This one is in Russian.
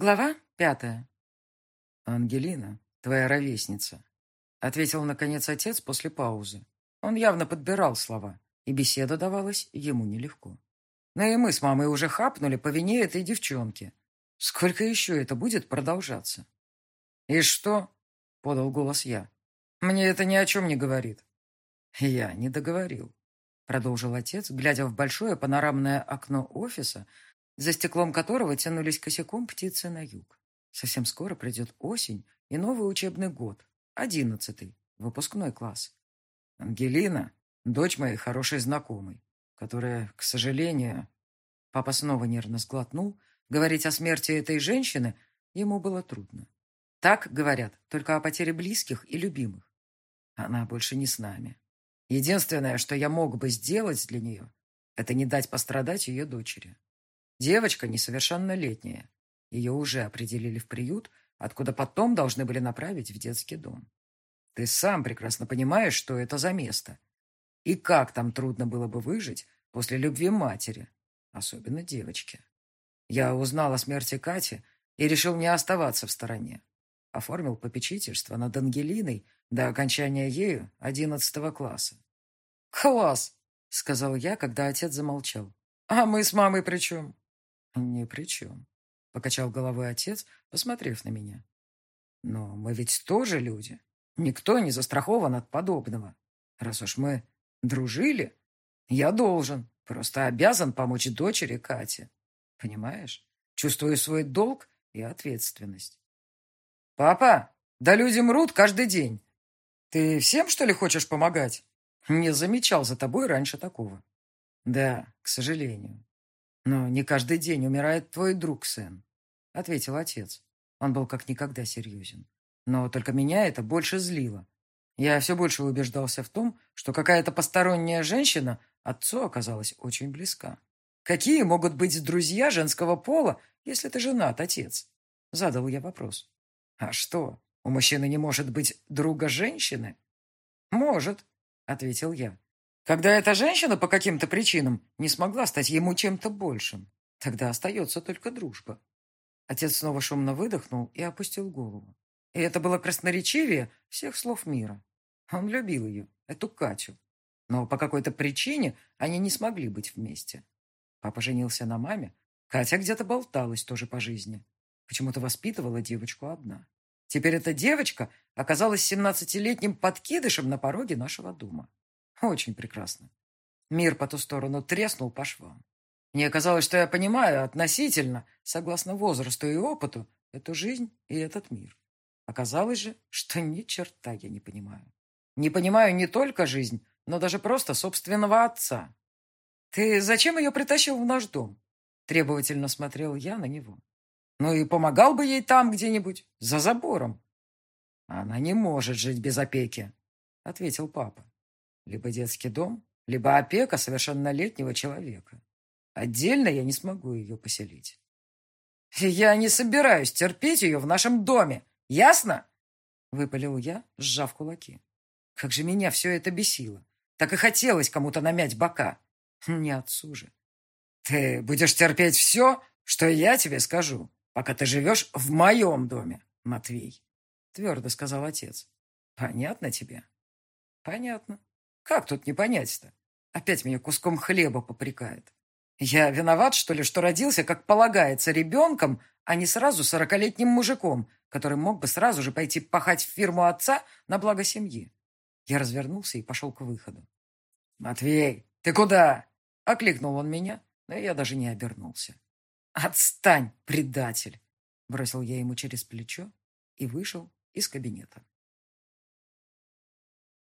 Глава пятая. «Ангелина, твоя ровесница», — ответил, наконец, отец после паузы. Он явно подбирал слова, и беседа давалась ему нелегко. Но и мы с мамой уже хапнули по вине этой девчонки. Сколько еще это будет продолжаться? «И что?» — подал голос я. «Мне это ни о чем не говорит». «Я не договорил», — продолжил отец, глядя в большое панорамное окно офиса, за стеклом которого тянулись косяком птицы на юг. Совсем скоро придет осень и новый учебный год, одиннадцатый, выпускной класс. Ангелина — дочь моей хорошей знакомой, которая, к сожалению... Папа снова нервно сглотнул. Говорить о смерти этой женщины ему было трудно. Так говорят только о потере близких и любимых. Она больше не с нами. Единственное, что я мог бы сделать для нее, это не дать пострадать ее дочери. Девочка несовершеннолетняя. Ее уже определили в приют, откуда потом должны были направить в детский дом. Ты сам прекрасно понимаешь, что это за место. И как там трудно было бы выжить после любви матери, особенно девочки. Я узнал о смерти Кати и решил не оставаться в стороне. Оформил попечительство над Ангелиной до окончания ею одиннадцатого класса. «Класс!» — сказал я, когда отец замолчал. «А мы с мамой при чем?» «Ни при чем», — покачал головой отец, посмотрев на меня. «Но мы ведь тоже люди. Никто не застрахован от подобного. Раз уж мы дружили, я должен, просто обязан помочь дочери Кате. Понимаешь? Чувствую свой долг и ответственность». «Папа, да люди мрут каждый день. Ты всем, что ли, хочешь помогать?» «Не замечал за тобой раньше такого». «Да, к сожалению. «Но не каждый день умирает твой друг, сын», — ответил отец. Он был как никогда серьезен. Но только меня это больше злило. Я все больше убеждался в том, что какая-то посторонняя женщина отцу оказалась очень близка. «Какие могут быть друзья женского пола, если ты женат, отец?» Задал я вопрос. «А что, у мужчины не может быть друга женщины?» «Может», — ответил я. Когда эта женщина по каким-то причинам не смогла стать ему чем-то большим, тогда остается только дружба. Отец снова шумно выдохнул и опустил голову. И это было красноречивее всех слов мира. Он любил ее, эту Катю. Но по какой-то причине они не смогли быть вместе. Папа женился на маме. Катя где-то болталась тоже по жизни. Почему-то воспитывала девочку одна. Теперь эта девочка оказалась семнадцатилетним подкидышем на пороге нашего дома. Очень прекрасно. Мир по ту сторону треснул по швам. Мне казалось, что я понимаю относительно, согласно возрасту и опыту, эту жизнь и этот мир. Оказалось же, что ни черта я не понимаю. Не понимаю не только жизнь, но даже просто собственного отца. «Ты зачем ее притащил в наш дом?» Требовательно смотрел я на него. «Ну и помогал бы ей там где-нибудь, за забором». «Она не может жить без опеки», — ответил папа. Либо детский дом, либо опека совершеннолетнего человека. Отдельно я не смогу ее поселить. «Я не собираюсь терпеть ее в нашем доме, ясно?» Выпалил я, сжав кулаки. Как же меня все это бесило. Так и хотелось кому-то намять бока. Не отцу же. «Ты будешь терпеть все, что я тебе скажу, пока ты живешь в моем доме, Матвей», твердо сказал отец. «Понятно тебе?» «Понятно», как тут не понять-то? Опять меня куском хлеба попрекает. Я виноват, что ли, что родился, как полагается, ребенком, а не сразу сорокалетним мужиком, который мог бы сразу же пойти пахать в фирму отца на благо семьи. Я развернулся и пошел к выходу. «Матвей, ты куда?» — окликнул он меня, но я даже не обернулся. «Отстань, предатель!» — бросил я ему через плечо и вышел из кабинета.